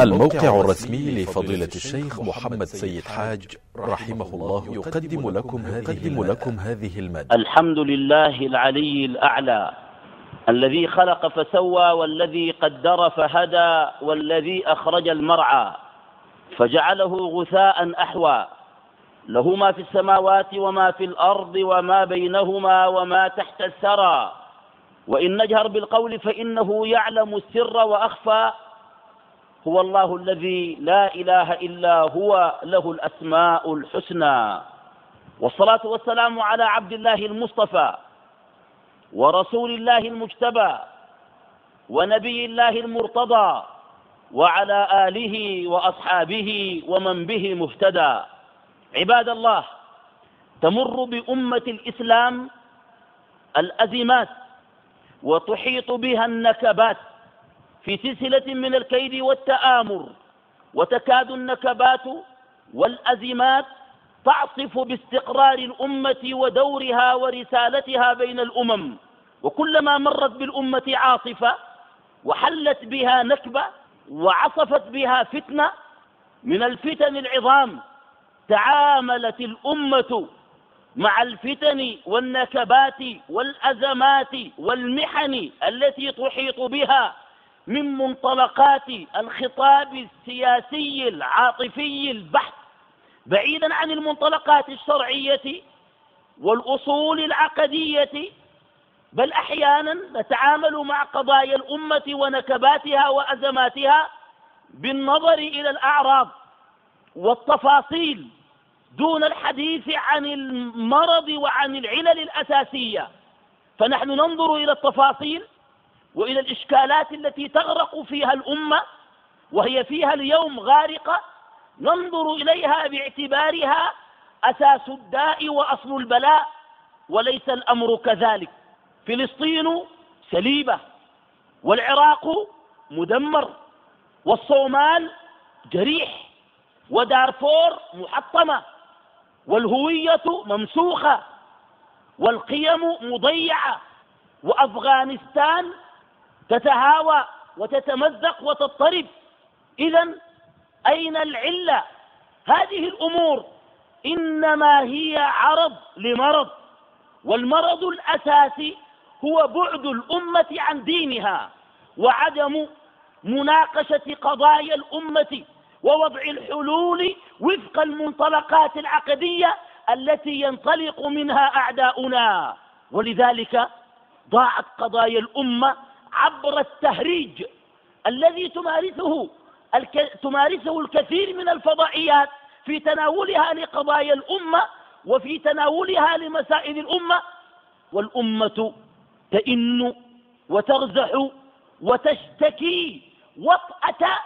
الموقع الرسمي لفضيلة الشيخ محمد سيد حاج رحمه الله يقدم لكم يقدم لكم هذه المادة. الحمد لله العلي الأعلى الذي خلق فسوى والذي قدر فهدى والذي أخرج المرعى فجعله غثاء أحوى له ما في السماوات وما في الأرض وما بينهما وما تحت الثرى وإن نجهر بالقول فإنه يعلم السر وأخفى هو الله الذي لا إله إلا هو له الأسماء الحسنى. والصلاة والسلام على عبد الله المصطفى ورسول الله المجتبى ونبي الله المرتضى وعلى آله وأصحابه ومن به مهتدى. عباد الله تمر بأمة الإسلام الأزمات وتحيط بها النكبات في سلسلة من الكيد والتآمر وتكاد النكبات والأزمات تعصف باستقرار الأمة ودورها ورسالتها بين الأمم. وكلما مرت بالأمة عاصفة وحلت بها نكبة وعصفت بها فتنة من الفتن العظام تعاملت الأمة مع الفتن والنكبات والأزمات والمحن التي تحيط بها من منطلقات الخطاب السياسي العاطفي البحث بعيدا عن المنطلقات الشرعية والأصول العقدية بل أحيانا نتعامل مع قضايا الأمة ونكباتها وأزماتها بالنظر إلى الأعراض والتفاصيل دون الحديث عن المرض وعن العلل الأساسية. فنحن ننظر إلى التفاصيل وإلى الإشكالات التي تغرق فيها الأمة وهي فيها اليوم غارقة ننظر إليها باعتبارها أساس الداء وأصل البلاء وليس الأمر كذلك. فلسطين سليبة والعراق مدمر والصومال جريح ودارفور محطمة والهوية ممسوخة والقيم مضيعة وأفغانستان تتهاوى وتتمزق وتضطرب. إذا أين العلة؟ هذه الأمور إنما هي عرض لمرض والمرض الأساسي هو بعد الأمة عن دينها وعدم مناقشة قضايا الأمة ووضع الحلول وفق المنطلقات العقدية التي ينطلق منها أعداؤنا. ولذلك ضاعت قضايا الأمة عبر التهريج الذي تمارسه الك... تمارسه الكثير من الفضائيات في تناولها لقضايا الأمة وفي تناولها لمسائل الأمة. والأمة تئن وترزح وتشتكي وطأة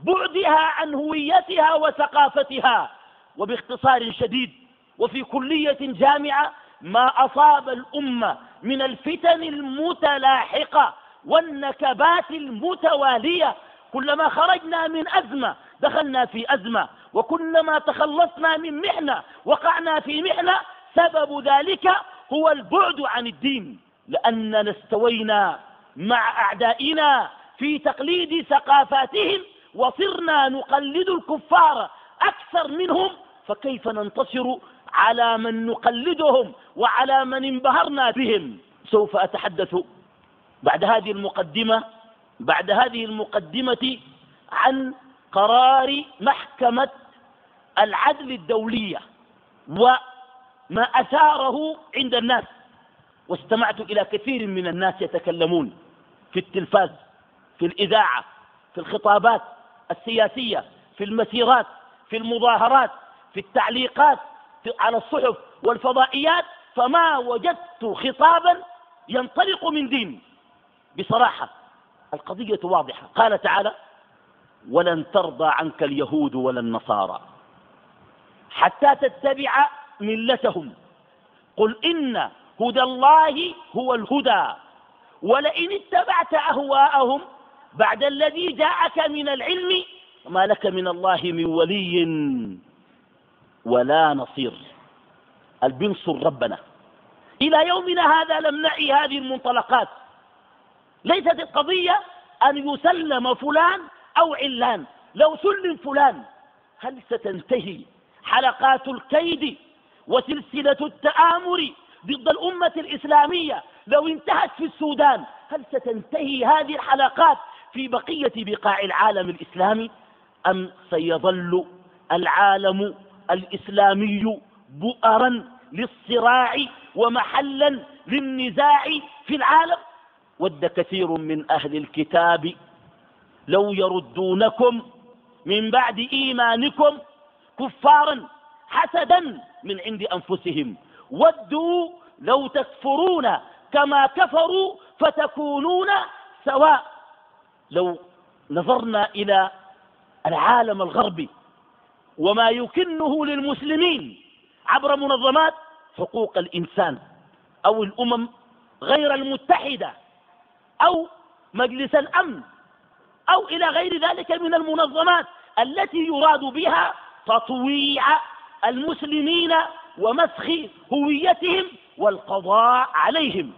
بعدها عن هويتها وثقافتها. وباختصار شديد وفي كلية جامعة ما أصاب الأمة من الفتن المتلاحقة والنكبات المتوالية. كلما خرجنا من أزمة دخلنا في أزمة. وكلما تخلصنا من محنة وقعنا في محنة سبب ذلك هو البعد عن الدين. لأننا استوينا مع أعدائنا في تقليد ثقافاتهم وصرنا نقلد الكفار أكثر منهم. فكيف ننتصر على من نقلدهم وعلى من انبهرنا بهم؟ سوف أتحدث بعد هذه المقدمة بعد هذه المقدمة عن قرار محكمة العدل الدولية وما أثاره عند الناس. واستمعت إلى كثير من الناس يتكلمون في التلفاز في الإذاعة في الخطابات السياسية في المسيرات في المظاهرات في التعليقات على الصحف والفضائيات فما وجدت خطابا ينطلق من دين بصراحة القضية واضحة. قال تعالى ولن ترضى عنك اليهود ولا النصارى حتى تتبع ملتهم. قل إن هدى الله هو الهدى ولئن اتبعت أهواءهم بعد الذي جاءك من العلم ما لك من الله من ولي ولا نصير. البنصر ربنا. إلى يومنا هذا لم نعي هذه المنطلقات. ليست القضية أن يسلم فلان أو علان. لو سلم فلان هل ستنتهي حلقات الكيد وسلسلة التآمر ضد الأمة الإسلامية؟ لو انتهت في السودان هل ستنتهي هذه الحلقات في بقية بقاع العالم الإسلامي؟ أم سيظل العالم الإسلامي بؤرا للصراع ومحلا للنزاع في العالم؟ ود كثير من أهل الكتاب لو يردونكم من بعد إيمانكم كفارا حسدا من عند أنفسهم. ودوا لو تكفرون كما كفروا فتكونون سواء. لو نظرنا إلى العالم الغربي وما يكنه للمسلمين عبر منظمات حقوق الإنسان أو الأمم غير المتحدة أو مجلس الأمن أو إلى غير ذلك من المنظمات التي يراد بها تطويع المسلمين ومسخ هويتهم والقضاء عليهم.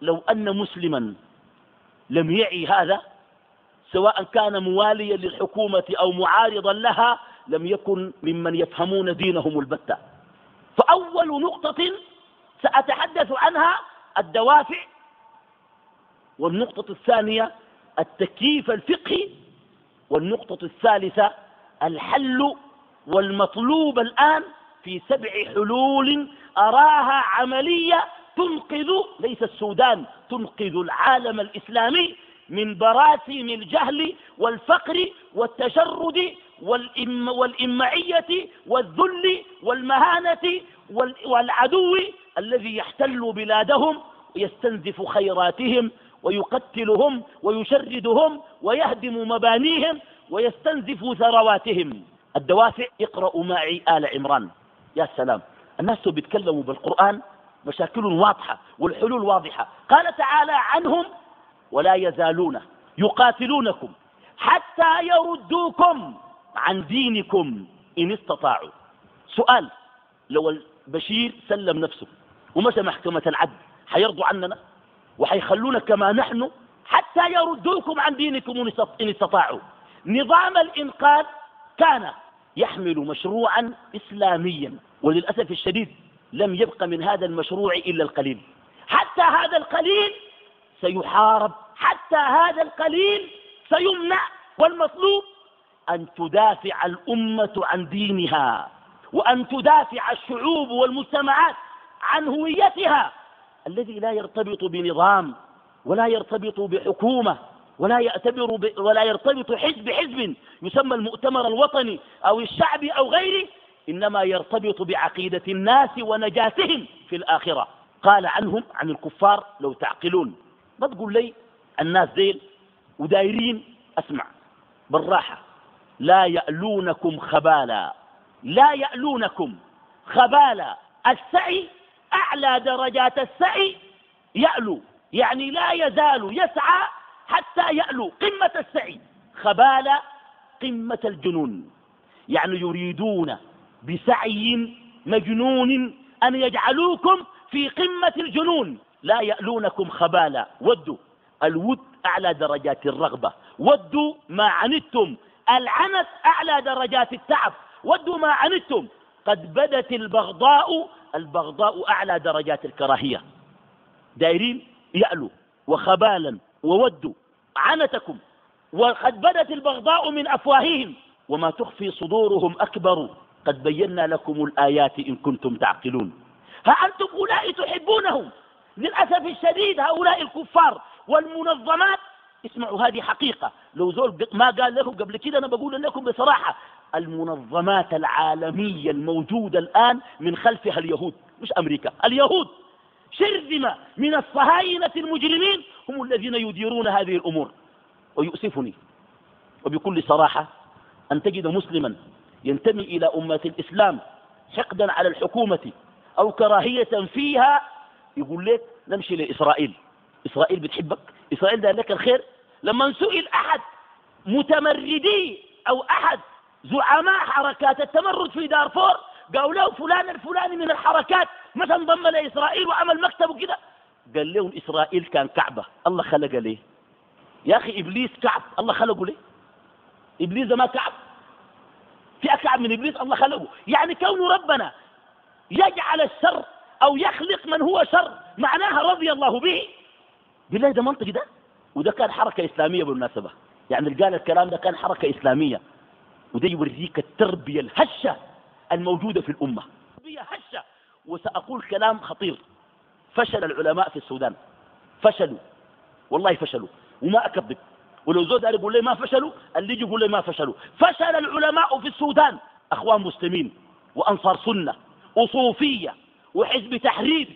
لو أن مسلما لم يعي هذا سواء كان مواليا للحكومة أو معارضا لها لم يكن ممن يفهمون دينهم البتة. فأول نقطة سأتحدث عنها الدوافع والنقطة الثانية التكييف الفقهي والنقطة الثالثة الحل والمطلوب الآن في سبع حلول أراها عملية تنقذ ليس السودان تنقذ العالم الإسلامي من براسم الجهل والفقر والتشرد والإم والإمعية والذل والمهانة والعدو الذي يحتل بلادهم ويستنزف خيراتهم ويقتلهم ويشردهم ويهدم مبانيهم ويستنزف ثرواتهم. الدوافع اقرأوا معي آل عمران. يا سلام. الناس بيتكلموا بالقرآن مشاكل واضحة والحلول واضحة. قال تعالى عنهم ولا يزالون يقاتلونكم حتى يردوكم عن دينكم إن استطاعوا. سؤال لو البشير سلم نفسه ومشى محكمة العدل حيرضوا عننا؟ وحيخلونا كما نحن حتى يردوكم عن دينكم إن استطاعوا. نظام الإنقاذ كان يحمل مشروعا إسلاميا وللأسف الشديد لم يبق من هذا المشروع إلا القليل. حتى هذا القليل سيحارب حتى هذا القليل سيمنع والمطلوب أن تدافع الأمة عن دينها وأن تدافع الشعوب والمجتمعات عن هويتها. الذي لا يرتبط بنظام ولا يرتبط بحكومة ولا يعتبر ولا يرتبط حزب حزب يسمى المؤتمر الوطني أو الشعبي أو غيره إنما يرتبط بعقيدة الناس ونجاتهم في الآخرة. قال عنهم عن الكفار لو تعقلون. ما تقول لي الناس ذيل ودايرين؟ أسمع. بالراحة. لا يألونكم خبالا. لا يألونكم خبالا. السعي أعلى درجات السعي يألو يعني لا يزال يسعى حتى يألو قمة السعي خبالا قمة الجنون. يعني يريدون بسعي مجنون أن يجعلوكم في قمة الجنون. لا يألونكم خبالا ودوا الود أعلى درجات الرغبة ودوا ما عنتم العنت أعلى درجات التعب ودوا ما عنتم. قد بدت البغضاء البغضاء أعلى درجات الكراهية. دايرين يألوا وخبالا وودوا عنتكم وقد بدت البغضاء من أفواههم وما تخفي صدورهم أكبر. قد بينا لكم الآيات إن كنتم تعقلون. ها أنتم أولئك تحبونهم. للأسف الشديد هؤلاء الكفار والمنظمات اسمعوا هذه حقيقة. لو زول ما قال لكم قبل كده أنا بقول لكم بصراحة المنظمات العالمية الموجودة الآن من خلفها اليهود مش أمريكا اليهود. شرذمة من الصهاينة المجرمين هم الذين يديرون هذه الأمور. ويؤسفني. وبكل صراحة أن تجد مسلما ينتمي إلى أمة الإسلام حقدا على الحكومة أو كراهية فيها يقول لك نمشي لإسرائيل. إسرائيل بتحبك؟ إسرائيل دار لك الخير؟ لما سئل أحد متمردي أو أحد زعماء حركات. التمرد في دارفور قالوا له فلان الفلاني من الحركات متى انضم لإسرائيل وعمل مكتب كده قال لهم إسرائيل كان كعبة. الله خلق ليه؟ يا أخي إبليس كعب. الله خلقه ليه؟ إبليس ما كعب. في أكعب من إبليس؟ الله خلقه. يعني كون ربنا يجعل الشر أو يخلق من هو شر معناها رضي الله به. بالله ده منطقي ده؟ وده كان حركة إسلامية بالمناسبة. يعني اللي قال الكلام ده كان حركة إسلامية. وده يوريك التربية الهشة الموجودة في الأمة. تربية هشة وسأقول كلام خطير. فشل العلماء في السودان. فشلوا. والله فشلوا. وما أكذب. ولو زود يقول لي ما فشلوا اللي يجي يقول لي ما فشلوا. فشل العلماء في السودان. أخوان مسلمين وأنصار سنة وصوفية وحزب تحرير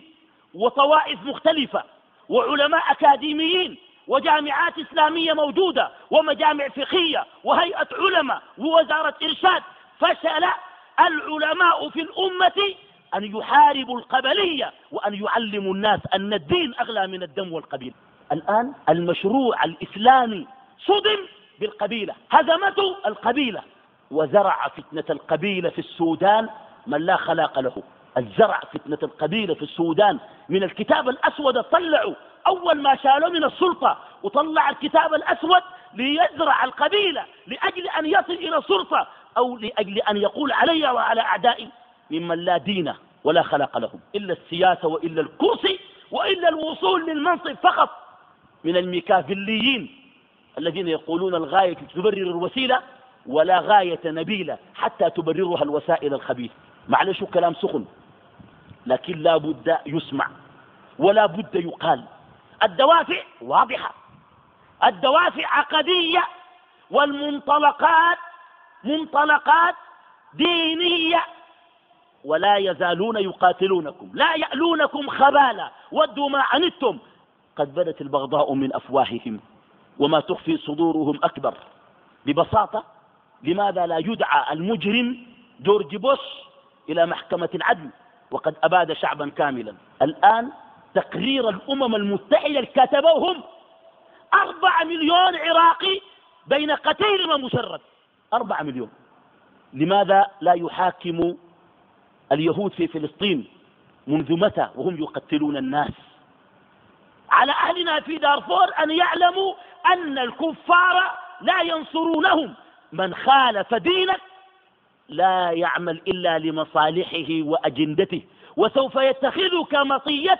وطوائف مختلفة وعلماء أكاديميين وجامعات إسلامية موجودة ومجامع فقهية وهيئة علماء ووزارة إرشاد فشل العلماء في الأمة أن يحاربوا القبلية وأن يعلموا الناس أن الدين أغلى من الدم والقبيل. الآن المشروع الإسلامي صدم بالقبيلة هزمته القبيلة. وزرع فتنة القبيلة في السودان من لا خلاق له. الزرع فتنة القبيلة في السودان. من الكتاب الأسود طلعوا أول ما شالوا من السلطة وطلع الكتاب الأسود ليزرع القبيلة لأجل أن يصل إلى السلطة أو لأجل أن يقول علي وعلى أعدائي ممن لا دين ولا خلق لهم إلا السياسة وإلا الكرسي وإلا الوصول للمنصب فقط من الميكافيليين الذين يقولون الغاية تبرر الوسيلة ولا غاية نبيلة حتى تبررها الوسائل الخبيثة. معلش كلام سخن لكن لا بد يسمع ولا بد يقال. الدوافع واضحة. الدوافع عقدية والمنطلقات منطلقات دينية ولا يزالون يقاتلونكم لا يألونكم خبالا. ودوا ما عنتم. قد بدت البغضاء من أفواههم وما تخفي صدورهم أكبر. ببساطة لماذا لا يدعى المجرم جورج بوش إلى محكمة العدل؟ وقد أباد شعبا كاملا. الآن تقرير الأمم المتحدة كتبوهم أربع مليون عراقي بين قتيل ومشرد. أربع مليون. لماذا لا يحاكم اليهود في فلسطين منذ متى وهم يقتلون الناس؟ على أهلنا في دارفور أن يعلموا أن الكفار لا ينصرونهم. من خالف دينك لا يعمل إلا لمصالحه وأجندته وسوف يتخذك مطية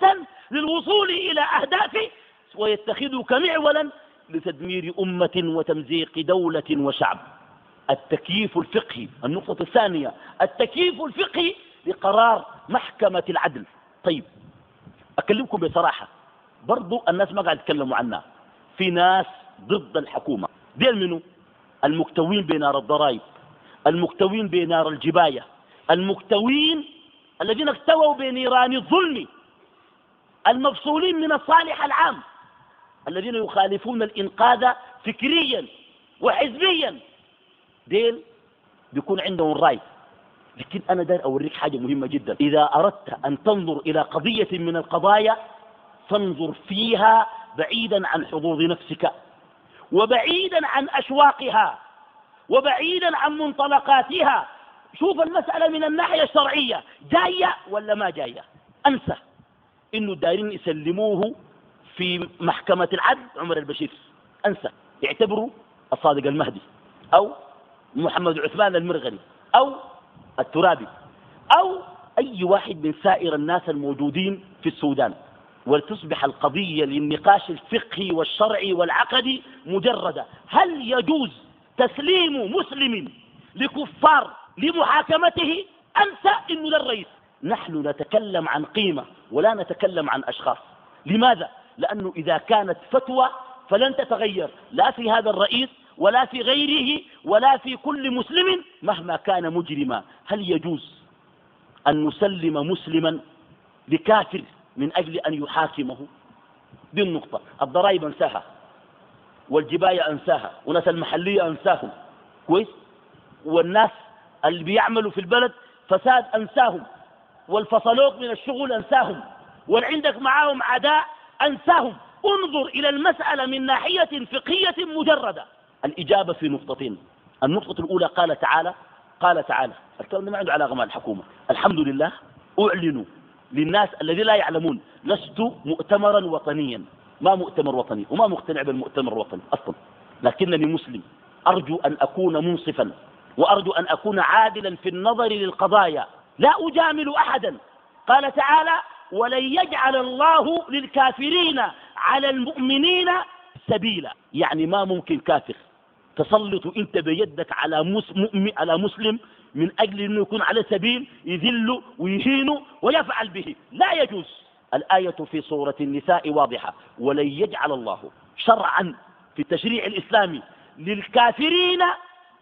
للوصول إلى أهدافه ويتخذك معولا لتدمير أمة وتمزيق دولة وشعب. التكييف الفقهي النقطة الثانية التكييف الفقهي لقرار محكمة العدل. طيب أكلمكم بصراحة برضو الناس ما قاعد يتكلموا عنها. في ناس ضد الحكومة. ديل منه المكتوين بنار الضرائب المكتوين بنار الجباية المكتوين الذين اكتووا بنيران الظلم. المفصولين من الصالح العام الذين يخالفون الإنقاذ فكريا وحزبيا. ديل بيكون عندهم رأي. لكن أنا داير أوريك حاجة مهمة جدا. إذا أردت أن تنظر إلى قضية من القضايا فانظر فيها بعيدا عن حظوظ نفسك وبعيدا عن أشواقها وبعيدا عن منطلقاتها. شوف المسألة من الناحية الشرعية جاية ولا ما جاية؟ أنسى. إنه دايرين يسلموه في محكمة العدل عمر البشير. أنسى. يعتبروا الصادق المهدي أو محمد عثمان المرغني أو الترابي أو أي واحد من سائر الناس الموجودين في السودان. ولتصبح القضية للنقاش الفقهي والشرعي والعقدي مجردة. هل يجوز تسليم مسلم لكفار لمحاكمته؟ أنسى. إنه للرئيس. نحن نتكلم عن قيمة ولا نتكلم عن أشخاص. لماذا؟ لأنه إذا كانت فتوى فلن تتغير. لا في هذا الرئيس ولا في غيره ولا في كل مسلم مهما كان مجرما. هل يجوز أن نسلم مسلما لكافر من أجل أن يحاكمه؟ دي النقطة. الضرائب أنساها. والجباية أنساها. وناس المحلية أنساهم. كويس؟ والناس اللي بيعملوا في البلد فساد أنساهم. والفصلوك من الشغل أنساهم والعندك معاهم عداء أنساهم. انظر إلى المسألة من ناحية فقهية مجردة. الإجابة في نقطتين. النقطة الأولى قال تعالى قال تعالى الكلام ما عنده علاقة مع الحكومة. الحمد لله أعلنوا للناس الذين لا يعلمون لست مؤتمرا وطنيا. ما مؤتمر وطني وما مقتنع بالمؤتمر الوطني أصلا. لكنني مسلم. أرجو أن أكون منصفا وأرجو أن أكون عادلا في النظر للقضايا. لا أجامل أحدا. قال تعالى ولن يجعل الله للكافرين على المؤمنين سبيلا. يعني ما ممكن كافر. تسلط أنت بيدك على على مسلم من أجل أنه يكون على سبيل يذل ويهين ويفعل به. لا يجوز. الآية في سورة النساء واضحة ولن يجعل الله شرعا في التشريع الإسلامي للكافرين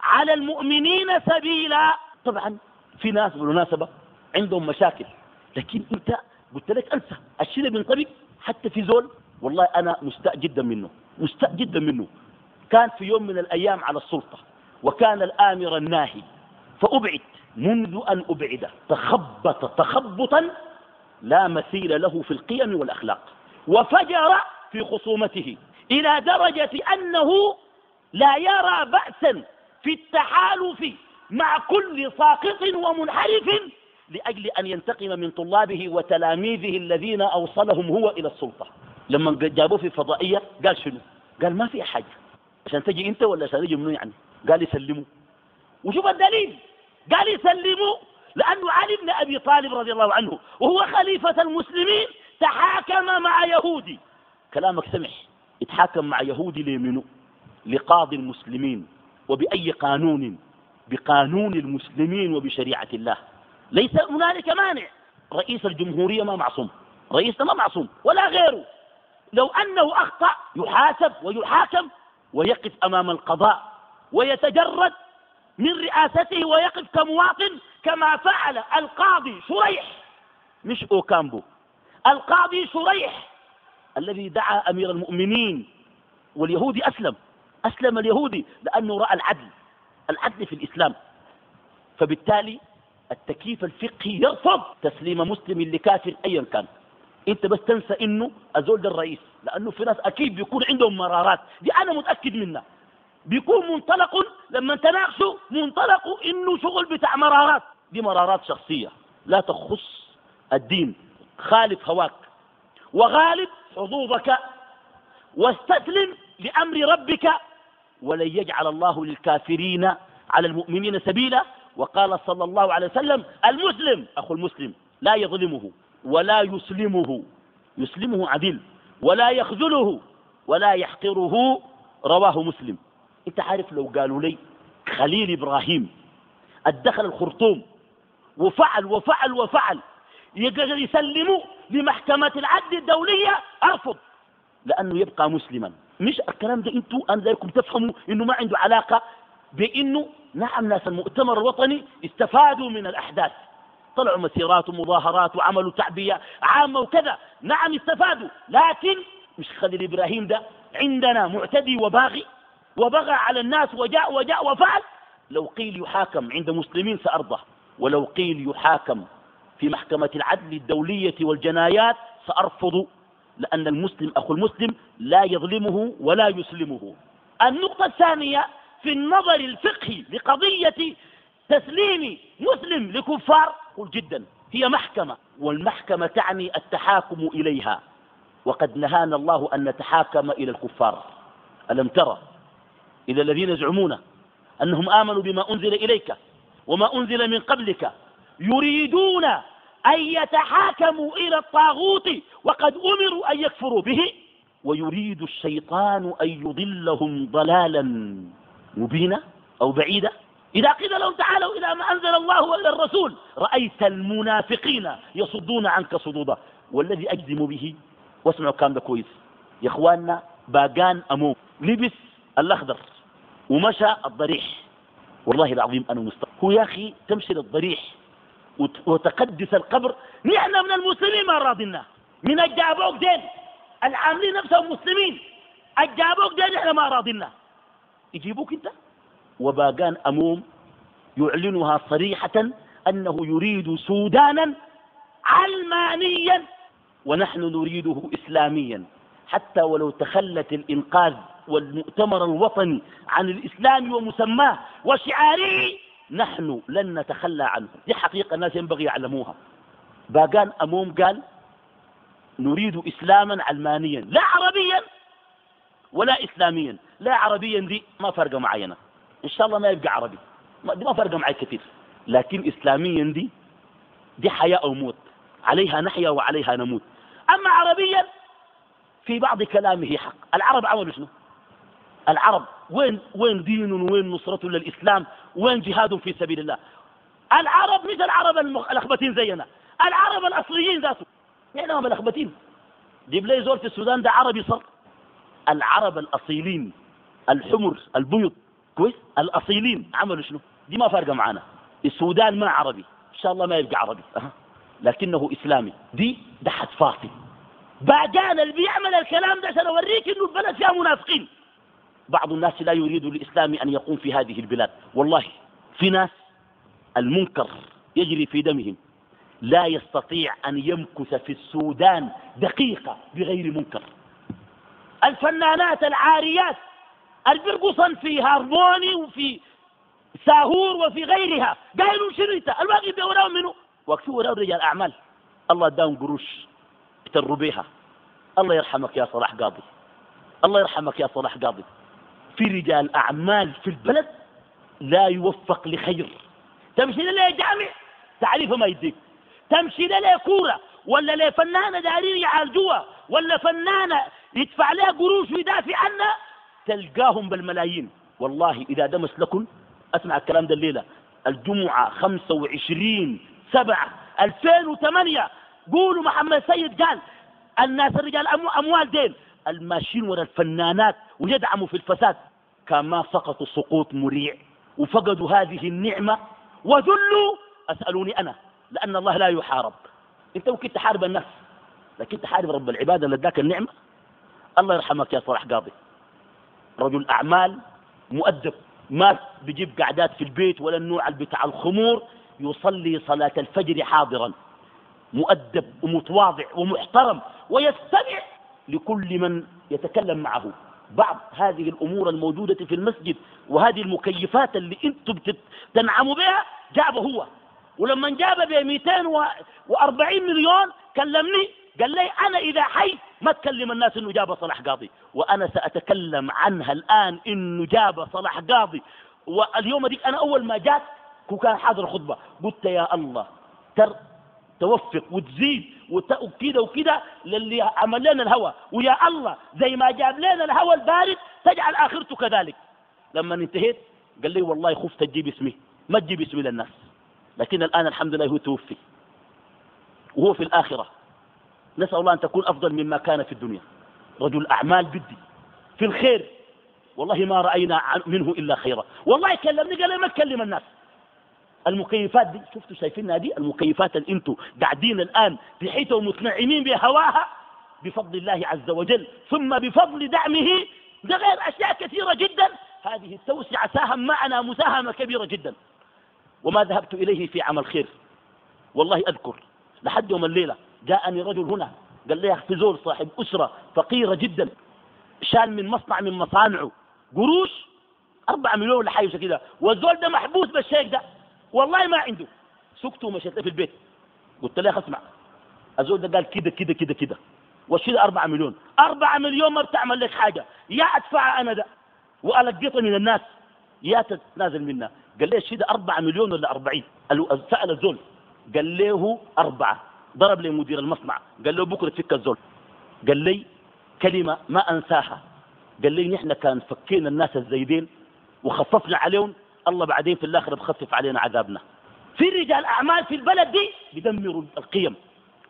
على المؤمنين سبيلا. طبعا في ناس بالمناسبة عندهم مشاكل. لكن انت قلت لك انسى. الشيء اللي بينطبق حتى في زول والله أنا مستاء جدا منه. مستاء جدا منه. كان في يوم من الأيام على السلطة وكان الآمر الناهي فأبعد. منذ أن أبعد. تخبط. تخبطا لا مثيل له في القيم والأخلاق. وفجر في خصومته إلى درجة أنه لا يرى بأسا في التحالف. مع كل ساقط ومنحرف لأجل أن ينتقم من طلابه وتلاميذه الذين أوصلهم هو إلى السلطة. لما جابوه في فضائية قال شنو؟ قال ما في حاجة عشان تجي أنت ولا عشان يجي منو يعني؟ قال يسلموا. وشوف الدليل. قال يسلموا لأنه علي بن أبي طالب رضي الله عنه وهو خليفة المسلمين تحاكم مع يهودي. كلامك سمح. يتحاكم مع يهودي ليمنو لقاضي المسلمين. وبأي قانون؟ بقانون المسلمين وبشريعة الله. ليس هنالك مانع. رئيس الجمهورية ما معصوم. رئيسنا ما معصوم. ولا غيره. لو أنه أخطأ يحاسب ويحاكم ويقف أمام القضاء ويتجرد من رئاسته ويقف كمواطن كما فعل القاضي شريح. مش أوكامبو. القاضي شريح الذي دعا أمير المؤمنين واليهودي أسلم. أسلم اليهودي لأنه رأى العدل. العدل في الإسلام. فبالتالي التكييف الفقهي يرفض تسليم مسلم لكافر أيا كان. أنت بس تنسى إنه أزول ده الرئيس لأنه في ناس أكيد بيكون عندهم مرارات. دي أنا متأكد منها. بيكون منطلق لما تناقشوا منطلق إنه شغل بتاع مرارات. دي مرارات شخصية. لا تخص الدين. خالف هواك. وغالب حظوظك. واستسلم لأمر ربك. ولن يجعل الله للكافرين على المؤمنين سبيلا. وقال صلى الله عليه وسلم المسلم أخو المسلم لا يظلمه ولا يسلمه. يسلمه عدل ولا يخذله ولا يحقره رواه مسلم. انت عارف لو قالوا لي خليل إبراهيم أدخل الخرطوم وفعل وفعل وفعل يقدر يسلموا لمحكمة العدل الدولية أرفض لأنه يبقى مسلما. مش الكلام ده أنتوا أنا ذلكم تفهموا إنه ما عنده علاقة بإنه نعم ناس المؤتمر الوطني استفادوا من الأحداث. طلعوا مسيرات ومظاهرات وعملوا تعبية عامة وكذا. نعم استفادوا لكن مش خليل إبراهيم ده عندنا معتدي وباغي وبغى على الناس وجاء وجاء وفعل. لو قيل يحاكم عند مسلمين سأرضى ولو قيل يحاكم في محكمة العدل الدولية والجنايات سأرفض لأن المسلم أخو المسلم لا يظلمه ولا يسلمه. النقطة الثانية في النظر الفقهي لقضية تسليم مسلم لكفار قل جدا هي محكمة والمحكمة تعني التحاكم إليها. وقد نهانا الله أن نتحاكم إلى الكفار. ألم ترى إلى الذين يزعمون أنهم آمنوا بما أنزل إليك وما أنزل من قبلك يريدون أن يتحاكموا إلى الطاغوت وقد أمروا أن يكفروا به ويريد الشيطان أن يضلهم ضلالا مبينا أو بعيدا. إذا قيل لهم تعالوا إلى ما أنزل الله وإلى الرسول رأيت المنافقين يصدون عنك صدودا. والذي أجزم به واسمعوا الكلام ده كويس. يا إخواننا باقان أمو لبس الأخضر ومشى الضريح. والله العظيم أنا مستقر هو يا أخي تمشي للضريح. وتقدس القبر. نحن من المسلمين ما راضينا من الجابوك دين. العاملين نفسهم مسلمين. الجابوك دين إحنا ما راضينا يجيبوك انت؟ وباقان أموم يعلنها صريحة أنه يريد سودانا علمانيا. ونحن نريده إسلاميا. حتى ولو تخلت الإنقاذ والمؤتمر الوطني عن الإسلام ومسماه وشعاره نحن لن نتخلى عنه. دي حقيقة الناس ينبغي يعلموها. باقان أموم قال نريد إسلاما علمانيا لا عربيا ولا إسلاميا. لا عربيا دي ما فرق معينة. إن شاء الله ما يبقى عربي. دي ما فرق معي كثير لكن إسلاميا دي دي حياة أو موت. عليها نحيا وعليها نموت. أما عربيا في بعض كلامه حق. العرب عملوا شنو؟ العرب وين وين دين وين نصرة للإسلام؟ وين جهاد في سبيل الله؟ العرب مش العرب الأخبتين زينا. العرب الأصليين ذاته. يعني هم الأخبتين جيب لي زول في السودان ده عربي صر العرب الأصيلين. الحمر البيض. كويس؟ الأصيلين. عملوا شنو؟ دي ما فارقة معانا. السودان ما عربي. إن شاء الله ما يبقى عربي. أه. لكنه إسلامي. دي ده حد فاصل بعدين اللي بيعمل الكلام ده عشان اوريك إنه البلد فيها منافقين. بعض الناس لا يريد للاسلام أن يقوم في هذه البلاد. والله في ناس المنكر يجري في دمهم. لا يستطيع أن يمكث في السودان دقيقة بغير منكر. الفنانات العاريات البرقصن في هارموني وفي ساهور وفي غيرها. قايلوا شريطه الواقف بوراهم منه. واقفين وراهم رجال أعمال. الله اداهم قروش اكتروا بيها الله يرحمك يا صلاح قاضي. الله يرحمك يا صلاح قاضي. في رجال أعمال في البلد لا يوفق لخير. تمشي لي جامع تعريفه ما يديك. تمشي لي كورة ولا لي فنانة دارين يعالجوها ولا فنانة يدفع لها قروش ويدافع عنها تلقاهم بالملايين. والله إذا دمس لكم أسمع الكلام ده الليلة. الجمعة 25 سبعة 2008 قولوا محمد سيد قال الناس الرجال أموال دين. الماشين ورا الفنانات ويدعموا في الفساد. كما سقطوا سقوط مريع وفقدوا هذه النعمة وذلوا أسألوني أنا لأن الله لا يحارب. أنت ممكن تحارب الناس لكن تحارب رب العبادة اللي اداك النعمة الله يرحمك يا صلاح قاضي. رجل أعمال مؤدب ما بيجيب قعدات في البيت ولا النوع بتاع الخمور يصلي صلاة الفجر حاضرا. مؤدب ومتواضع ومحترم ويستمع لكل من يتكلم معه. بعض هذه الأمور الموجودة في المسجد وهذه المكيفات اللي أنتم تنعموا بها جابه هو. ولما جاب ب 240 مليون كلمني قال لي أنا إذا حي ما تكلم الناس إنه جاب صلاح قاضي. وأنا سأتكلم عنها الآن إنه جاب صلاح قاضي. واليوم ديك أنا أول ما جات كان حاضر خطبة قلت يا الله توفق وتزيد. وكده وكده للي عمل لنا الهوى. ويا الله زي ما جاب لنا الهوى البارد تجعل آخرته كذلك. لما انتهيت قال لي والله خفت تجيب اسمي. ما تجيب اسمي للناس. لكن الآن الحمد لله هو توفي. وهو في الآخرة. نسأل الله أن تكون أفضل مما كان في الدنيا. رجل أعمال بدي. في الخير. والله ما رأينا منه إلا خيرا. والله كلمني قال لي ما تكلم الناس. المكيفات دي شفتوا شايفينها دي؟ المكيفات اللي أنتوا قاعدين الآن بحيث متنعمين بهواها؟ بفضل الله عز وجل ثم بفضل دعمه ده غير أشياء كثيرة جدا. هذه التوسعة ساهم معنا مساهمة كبيرة جدا. وما ذهبت إليه في عمل خير. والله أذكر لحد يوم الليلة جاءني رجل هنا قال لي في زول صاحب أسرة فقيرة جدا شال من مصنع من مصانعه قروش أربعة مليون لحاجة كده. والزول ده محبوس بالشيك ده. والله ما عنده. سكت ومشيت في البيت. قلت له اسمع. الزول ده قال كده كده كده كده. وشيل أربعة مليون. أربعة مليون ما بتعمل لك حاجة. يا أدفع أنا ده. وألقيته من الناس. يا تتنازل منا. قال لي شيل أربعة مليون ولا أربعين؟ سأل الزول. قال له أربعة. ضرب لي مدير المصنع. قال له بكرة تفك الزول. قال لي كلمة ما أنساها. قال لي نحن كان فكينا الناس الزيدين وخففنا عليهم الله بعدين في الآخرة بخفف علينا عذابنا. في رجال أعمال في البلد دي بيدمروا القيم.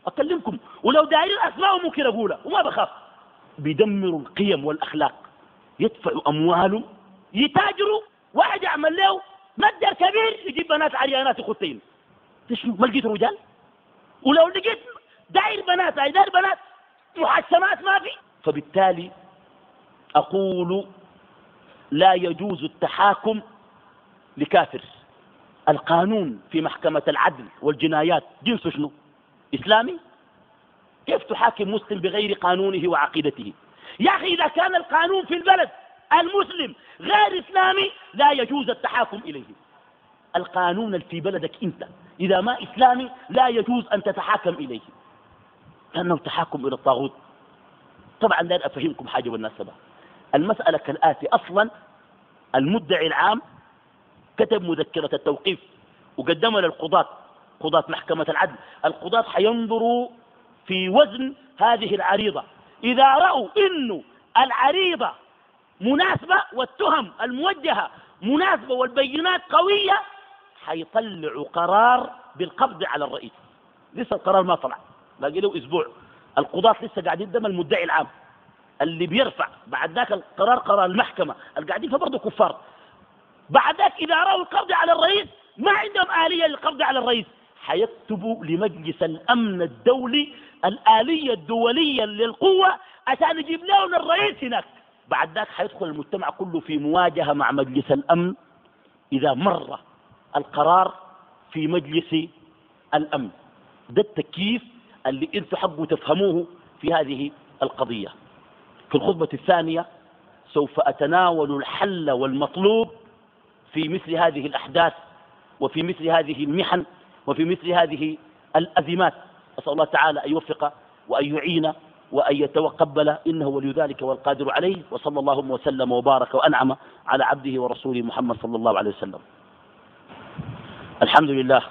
أكلمكم. ولو دايرين أسماء ممكن أقولها وما بخاف. بيدمروا القيم والأخلاق. يدفعوا أموالهم. يتاجروا. واحد يعمل له متجر كبير يجيب بنات عريانات يخطين. ما لقيت رجال؟ ولو لقيت داير بنات داير بنات محسمات ما في. فبالتالي أقول لا يجوز التحاكم لكافر. القانون في محكمة العدل والجنايات جنسه شنو؟ إسلامي؟ كيف تحاكم مسلم بغير قانونه وعقيدته؟ يا أخي إذا كان القانون في البلد المسلم غير إسلامي لا يجوز التحاكم إليه. القانون في بلدك أنت إذا ما إسلامي لا يجوز أن تتحاكم إليه. لأنه تحاكم إلى الطاغوت. طبعا لا أفهمكم حاجة بالنسبة المسألة كالآتي أصلا المدعي العام كتب مذكرة التوقيف وقدمها للقضاة قضاة محكمة العدل. القضاة حينظروا في وزن هذه العريضة. إذا رأوا إنه العريضة مناسبة والتهم الموجهة مناسبة والبينات قوية حيطلعوا قرار بالقبض على الرئيس. لسه القرار ما طلع باقي له أسبوع. القضاة لسه قاعدين دم المدعي العام. اللي بيرفع بعد ذاك القرار قرار المحكمة. القاعدين فبرضه كفار. بعد ذاك إذا رأوا القبض على الرئيس ما عندهم آلية للقبض على الرئيس. حيكتبوا لمجلس الأمن الدولي الآلية الدولية للقوة عشان يجيب لهم الرئيس هناك. بعد ذاك حيدخل المجتمع كله في مواجهة مع مجلس الأمن إذا مر القرار في مجلس الأمن. ده التكييف اللي أنتم حبوا تفهموه في هذه القضية. في الخطبة الثانية سوف أتناول الحل والمطلوب في مثل هذه الأحداث وفي مثل هذه المحن وفي مثل هذه الأزمات. أسأل الله تعالى أن يوفق وأن يعين وأن يتقبل إنه ولي ذلك والقادر عليه. وصلى الله وسلم وبارك وأنعم على عبده ورسوله محمد صلى الله عليه وسلم. الحمد لله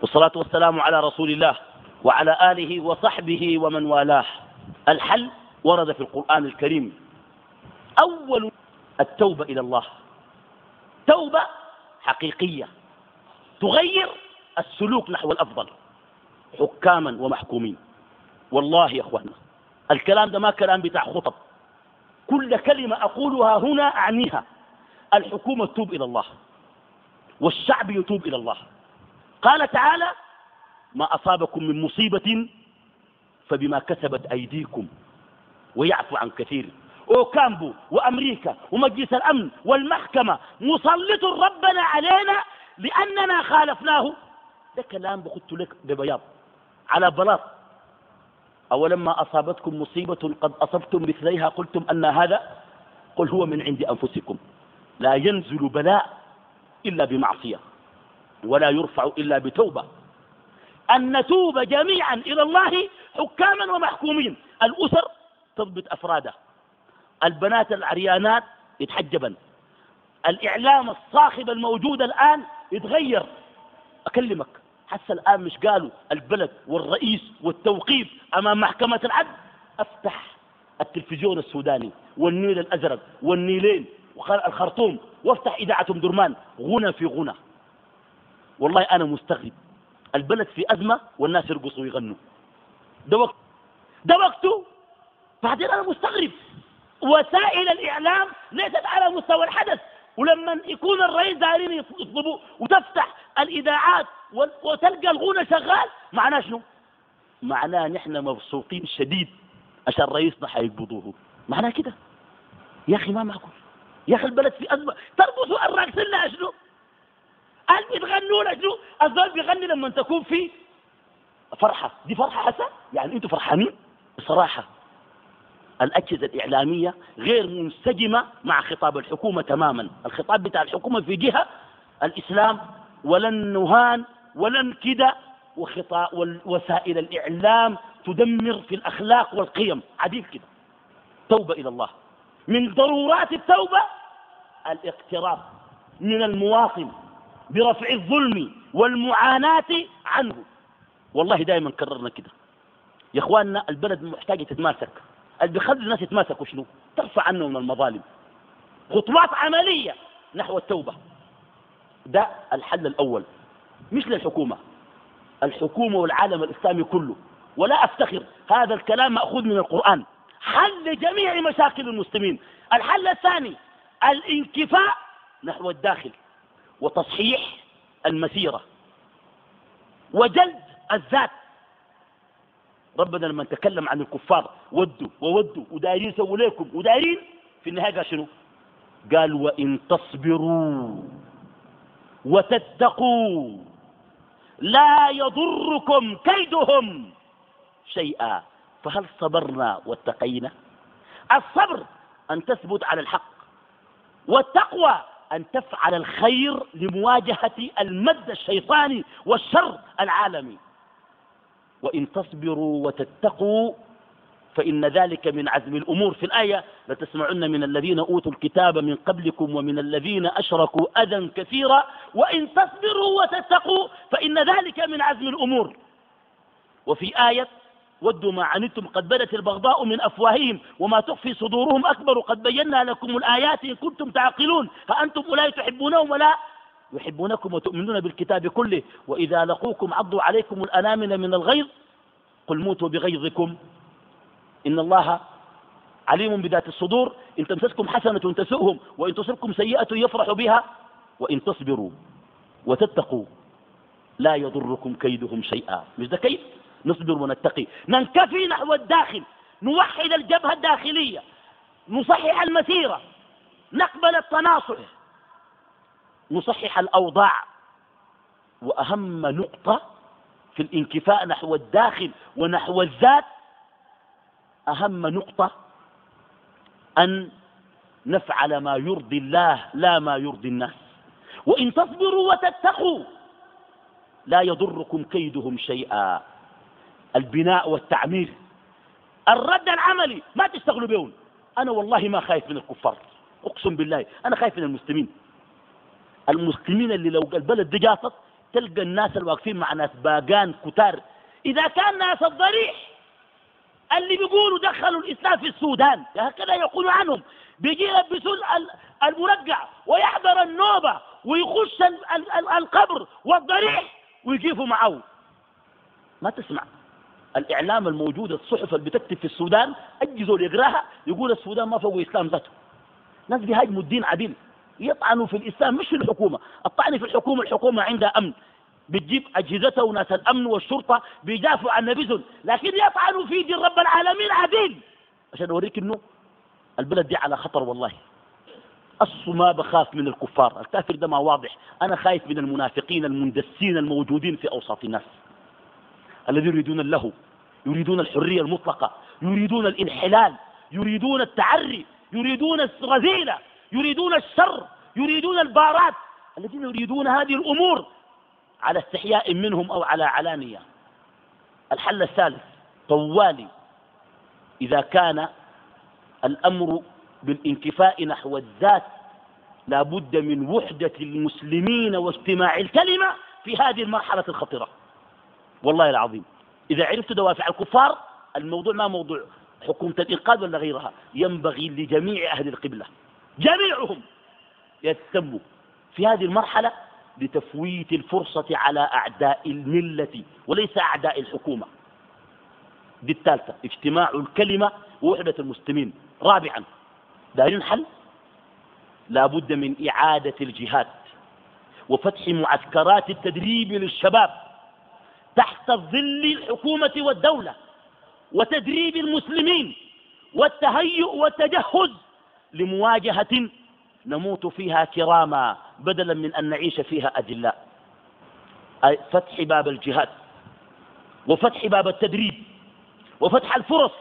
والصلاة والسلام على رسول الله وعلى آله وصحبه ومن والاه. الحل ورد في القرآن الكريم. أول التوبة إلى الله. توبة حقيقية تغير السلوك نحو الأفضل حكاما ومحكومين. والله يا أخوانا الكلام ده ما كلام بتاع خطب. كل كلمة أقولها هنا أعنيها. الحكومة تتوب إلى الله والشعب يتوب إلى الله. قال تعالى ما أصابكم من مصيبة فبما كسبت أيديكم ويعفو عن كثير. أوكامبو وأمريكا ومجلس الأمن والمحكمة مسلط ربنا علينا لأننا خالفناه. ده كلام بخدت لك ببياض على بلاط. أولما أصابتكم مصيبة قد أصبتم مثليها قلتم أن هذا قل هو من عند أنفسكم. لا ينزل بلاء إلا بمعصية ولا يرفع إلا بتوبة. أن نتوب جميعا إلى الله حكاما ومحكومين. الأسر تضبط أفرادها البنات العريانات يتحجبن. الإعلام الصاخب الموجود الآن يتغير. أكلمك حتى الآن مش قالوا البلد والرئيس والتوقيف أمام محكمة العدل؟ أفتح التلفزيون السوداني والنيل الأزرق والنيلين الخرطوم وافتح إذاعة أم درمان. غنى في غنى. والله أنا مستغرب. البلد في أزمة والناس يرقصوا ويغنوا. ده وقت ده وقته بعدين أنا مستغرب. وسائل الإعلام ليست على مستوى الحدث. ولما يكون الرئيس دايرين يطلبوا وتفتح الإذاعات وتلقى الغنى شغال معناه شنو؟ معناه نحن مبسوطين شديد عشان رئيسنا حيقبضوه. معناه كده. يا أخي ما معقول. يا أخي البلد في أزمة. ترقصوا الراقصين لها شنو؟ قال بتغنوا لها شنو؟ الزول بيغني لما تكون في فرحة. دي فرحة حسن يعني أنتوا فرحانين؟ بصراحة. الأجهزة الإعلامية غير منسجمة مع خطاب الحكومة تماما. الخطاب بتاع الحكومة في جهة الإسلام ولن نهان ولن كدة وسائل الإعلام تدمر في الأخلاق والقيم. عديد كده. توبة إلى الله. من ضرورات التوبة الاقتراب من المواطن برفع الظلم والمعاناة عنه. والله دائما كررنا كده. يا إخواننا البلد محتاجة تتماسك. اللي بيخلي الناس يتماسكوا شنو؟ ترفع عنه من المظالم. خطوات عملية نحو التوبة. ده الحل الأول. مش للحكومة. الحكومة والعالم الإسلامي كله. ولا أفتخر هذا الكلام مأخوذ من القرآن. حل جميع مشاكل المسلمين. الحل الثاني الانكفاء نحو الداخل. وتصحيح المسيرة. وجلد الذات. ربنا لما تكلم عن الكفار ودوا وودوا ودايرين يسووا لكم ودايرين؟ في النهاية قال شنو؟ قال وإن تصبروا وتتقوا لا يضركم كيدهم شيئا. فهل صبرنا واتقينا؟ الصبر أن تثبت على الحق والتقوى أن تفعل الخير لمواجهة المد الشيطاني والشر العالمي. وإن تصبروا وتتقوا فإن ذلك من عزم الأمور. في الآية لتسمعن من الذين أوتوا الكتاب من قبلكم ومن الذين أشركوا أذى كثيرا. وإن تصبروا وتتقوا فإن ذلك من عزم الأمور. وفي آية ودوا ما عنتم قد بدت البغضاء من أفواههم وما تخفي صدورهم أكبر. قد بينا لكم الآيات إن كنتم تعقلون. فأنتم أولئك تحبونهم ولا يحبونكم وتؤمنون بالكتاب كله وإذا لقوكم عضوا عليكم الأنامل من الغيظ قل موتوا بغيظكم. إن الله عليم بذات الصدور. إن تمسسكم حسنة تسؤهم وإن تصبكم سيئة يفرح بها. وإن تصبروا وتتقوا لا يضركم كيدهم شيئا. مش ده كيد؟ نصبر ونتقي. ننكفي نحو الداخل نوحد الجبهة الداخلية نصحح المسيرة نقبل التناصح. نصحح الأوضاع. وأهم نقطة في الانكفاء نحو الداخل ونحو الذات أهم نقطة أن نفعل ما يرضي الله لا ما يرضي الناس. وإن تصبروا وتتقوا لا يضركم كيدهم شيئا. البناء والتعمير الرد العملي ما تشتغلوا بهم أنا والله ما خايف من الكفار. أقسم بالله أنا خايف من المسلمين. المسلمين اللي لو البلد دي جاصت تلقى الناس الواقفين مع ناس باقان كتار. إذا كان ناس الضريح اللي بيقولوا دخلوا الإسلام في السودان هكذا يقول عنهم. بيجي يلبسوا المرقع ويحضر النوبة ويخش القبر والضريح ويجيفوا معه. ما تسمع. الإعلام الموجود الصحف اللي بتكتب في السودان أجزوا يقراها يقول السودان ما فوق إسلام ذاته. ناس بيهاجموا الدين عديل يطعنوا في الإسلام مش في الحكومة. الطعن في الحكومة الحكومة عندها أمن. بتجيب أجهزتها وناس الأمن والشرطة بيدافعوا عن نبيذهم لكن يطعنوا في دين رب العالمين عديل. عشان أوريك إنه البلد دي على خطر والله. أصل ما بخاف من الكفار. الكافر ده ما واضح. أنا خايف من المنافقين المندسين الموجودين في أوساط الناس. الذين يريدون اللهو يريدون الحرية المطلقة يريدون الإنحلال يريدون التعري يريدون الرذيلة يريدون الشر يريدون البارات. الذين يريدون هذه الأمور على استحياء منهم أو على علانية. الحل الثالث طوالي. إذا كان الأمر بالانكفاء نحو الذات لا بد من وحدة المسلمين واجتماع الكلمة في هذه المرحلة الخطرة والله العظيم. إذا عرفت دوافع الكفار الموضوع ما موضوع حكومة الإنقاذ ولا غيرها. ينبغي لجميع أهل القبلة. جميعهم يهتموا في هذه المرحلة لتفويت الفرصة على أعداء الملة وليس أعداء الحكومة. دي الثالثة اجتماع الكلمة ووحدة المسلمين. رابعا دارين حل لا بد من إعادة الجهاد وفتح معسكرات التدريب للشباب تحت ظل الحكومة والدولة وتدريب المسلمين والتهيؤ والتجهز لمواجهة نموت فيها كراما بدلا من أن نعيش فيها أدلاء. فتح باب الجهاد وفتح باب التدريب وفتح الفرص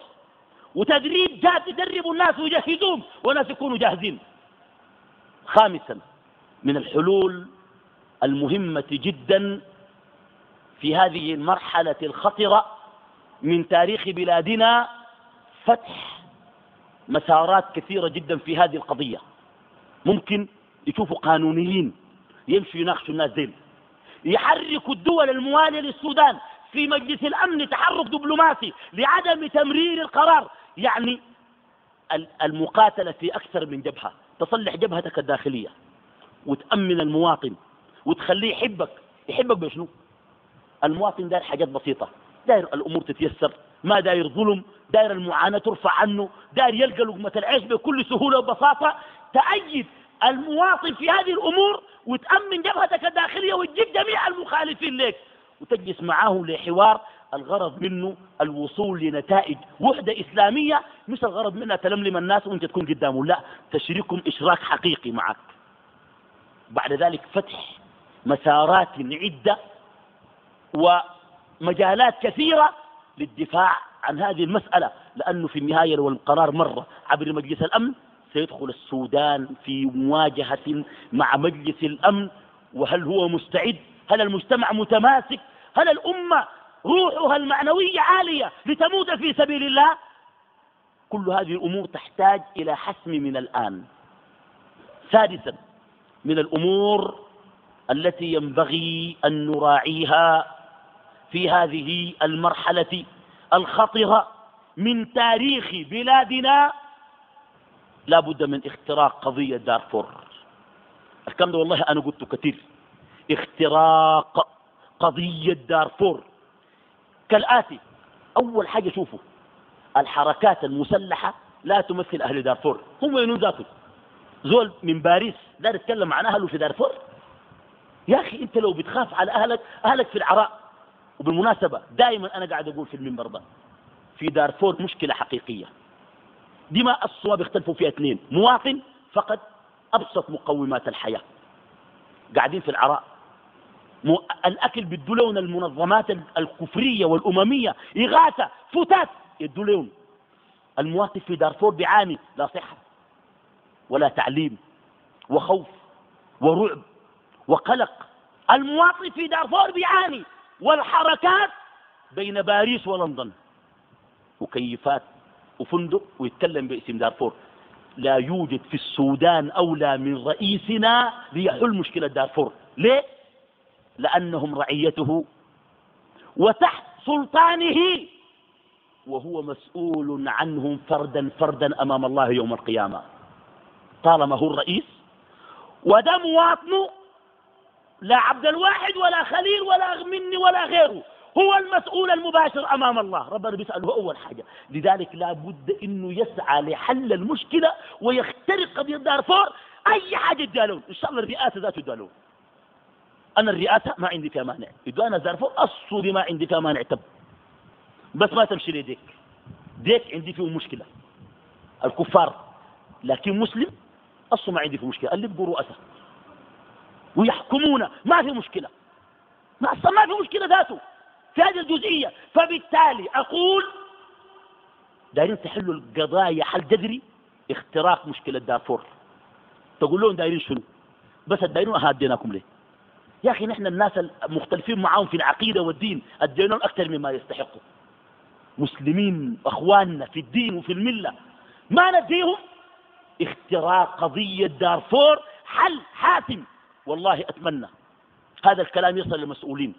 وتدريب جاد يدرب الناس ويجهزون والناس يكونوا جاهزين. خامسا من الحلول المهمة جدا في هذه المرحلة الخطرة من تاريخ بلادنا فتح مسارات كثيرة جدا في هذه القضية. ممكن يشوفوا قانونيين يمشوا يناقشوا الناس دين يحركوا الدول الموالية للسودان في مجلس الأمن تحرك دبلوماسي لعدم تمرير القرار. يعني المقاتلة في أكثر من جبهة تصلح جبهتك الداخلية وتأمن المواطن وتخليه يحبك. يحبك بشنو؟ المواطن داير حاجات بسيطة. داير الأمور تتيسر. ما داير ظلم داير المعاناة ترفع عنه داير يلقى لقمة العيش بكل سهولة وبساطة. تأيد المواطن في هذه الأمور وتأمن جبهتك الداخلية وتجيب جميع المخالفين لك. وتجلس معاه لحوار الغرض منه الوصول لنتائج وحدة إسلامية مش الغرض منها تلملم الناس وانت تكون قدامه لا تشريكهم إشراك حقيقي معك. بعد ذلك فتح مسارات عدة ومجالات كثيرة للدفاع عن هذه المسألة لأنه في النهاية لو القرار مرة عبر مجلس الأمن سيدخل السودان في مواجهة مع مجلس الأمن. وهل هو مستعد؟ هل المجتمع متماسك؟ هل الأمة روحها المعنوية عالية لتموت في سبيل الله؟ كل هذه الأمور تحتاج إلى حسم من الآن. سادسا من الأمور التي ينبغي أن نراعيها في هذه المرحلة الخطرة من تاريخ بلادنا لا بد من اختراق قضية دارفور. الكلام ده والله أنا قلت كثير. اختراق قضية دارفور. كالآتي أول حاجة شوفوا الحركات المسلحة لا تمثل أهل دارفور. هم وينو ذاته؟ زول من باريس لا يتكلم عن أهله في دارفور؟ يا أخي أنت لو بتخاف على أهلك أهلك في العراء وبالمناسبة دائما أنا قاعد أقول في المنبر ده في دارفور مشكلة حقيقية. دي ما الصواب يختلفوا فيها اثنين مواطن فقد أبسط مقومات الحياة. قاعدين في العراء. الأكل بالدلون المنظمات الكفرية والأممية. إغاثة فتات الدلون المواطن في دارفور بيعاني لا صحة ولا تعليم وخوف ورعب وقلق. المواطن في دارفور بيعاني. والحركات بين باريس ولندن. مكيفات وفندق ويتكلم باسم دارفور. لا يوجد في السودان أولى من رئيسنا ليحل مشكلة دارفور. ليه؟ لأنهم رعيته وتحت سلطانه وهو مسؤول عنهم فردا فردا أمام الله يوم القيامة. طالما هو الرئيس وده مواطنه لا عبد الواحد ولا خليل ولا مني ولا غيره. هو المسؤول المباشر أمام الله. ربنا بيسأله أول حاجة. لذلك لا بد إنه يسعى لحل المشكلة ويخترق قضية دارفور أي حاجة يدالون إن شاء الله الرئاسة ذاته يدالون أنا الرئاسة ما عندي فيها مانع. إذا أنا دارفور أصلي ما عندي فيها مانع. تب بس ما تمشي لي ديك. ديك عندي فيه مشكلة. الكفار. لكن مسلم أصله ما عندي فيه مشكلة. اللي بقوا رؤساء ويحكمون ما في مشكلة. ما أصلا ما في مشكلة ذاته. في هذه الجزئية. فبالتالي أقول دايرين تحلوا القضايا. حل جذري اختراق مشكلة دارفور؟ تقول لهم دايرين شنو؟ بس الدايرين هاديناكم ليه؟ يا أخي نحن الناس المختلفين معهم في العقيدة والدين. أديناهم أكثر مما يستحقوا. مسلمين أخواننا في الدين وفي الملة. ما نديهم اختراق قضية دارفور. حل حاسم والله أتمنى هذا الكلام يصل للمسؤولين.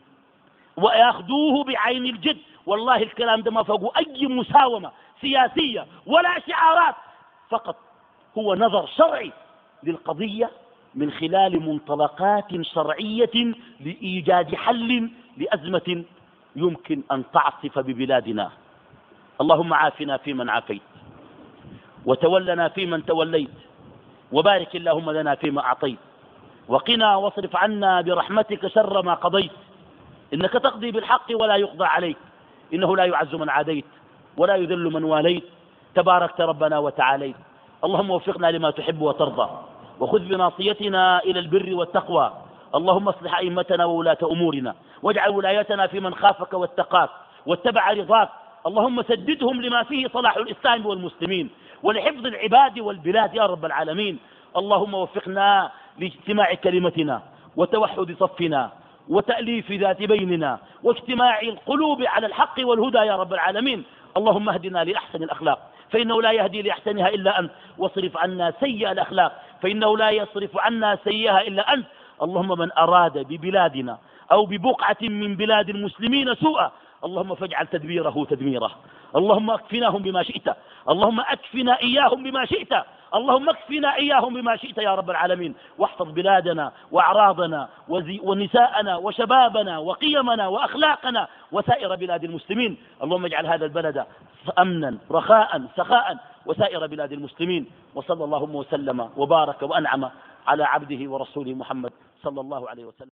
وياخذوه بعين الجد. والله الكلام ده ما فوقه أي مساومة سياسية ولا شعارات. فقط هو نظر شرعي للقضية من خلال منطلقات شرعية لإيجاد حل لأزمة يمكن أن تعصف ببلادنا. اللهم عافنا فيمن عافيت وتولنا فيمن توليت وبارك اللهم لنا فيما أعطيت. وقنا واصرف عنا برحمتك شر ما قضيت. إنك تقضي بالحق ولا يقضى عليك. إنه لا يعز من عاديت ولا يذل من واليت. تباركت ربنا وتعاليت. اللهم وفقنا لما تحب وترضى. وخذ بناصيتنا إلى البر والتقوى. اللهم اصلح أئمتنا وولاة أمورنا. واجعل ولايتنا في من خافك واتقاك. واتبع رضاك. اللهم سددهم لما فيه صلاح الإسلام والمسلمين. ولحفظ العباد والبلاد يا رب العالمين. اللهم وفقنا لاجتماع كلمتنا وتوحد صفنا وتأليف ذات بيننا واجتماع القلوب على الحق والهدى يا رب العالمين. اللهم اهدنا لأحسن الأخلاق فإنه لا يهدي لأحسنها إلا أنت واصرف عنا سيئ الأخلاق فإنه لا يصرف عنا سيئها إلا أنت. اللهم من أراد ببلادنا أو ببقعة من بلاد المسلمين سوءا اللهم فاجعل تدبيره تدميره. اللهم اكفناهم بما شئت اللهم اكفنا إياهم بما شئت. اللهم اكفنا إياهم بما شئت يا رب العالمين. واحفظ بلادنا وأعراضنا ونساءنا وشبابنا وقيمنا وأخلاقنا وسائر بلاد المسلمين. اللهم اجعل هذا البلد أمنا رخاء سخاء وسائر بلاد المسلمين. وصلى اللهم وسلم وبارك وأنعم على عبده ورسوله محمد صلى الله عليه وسلم.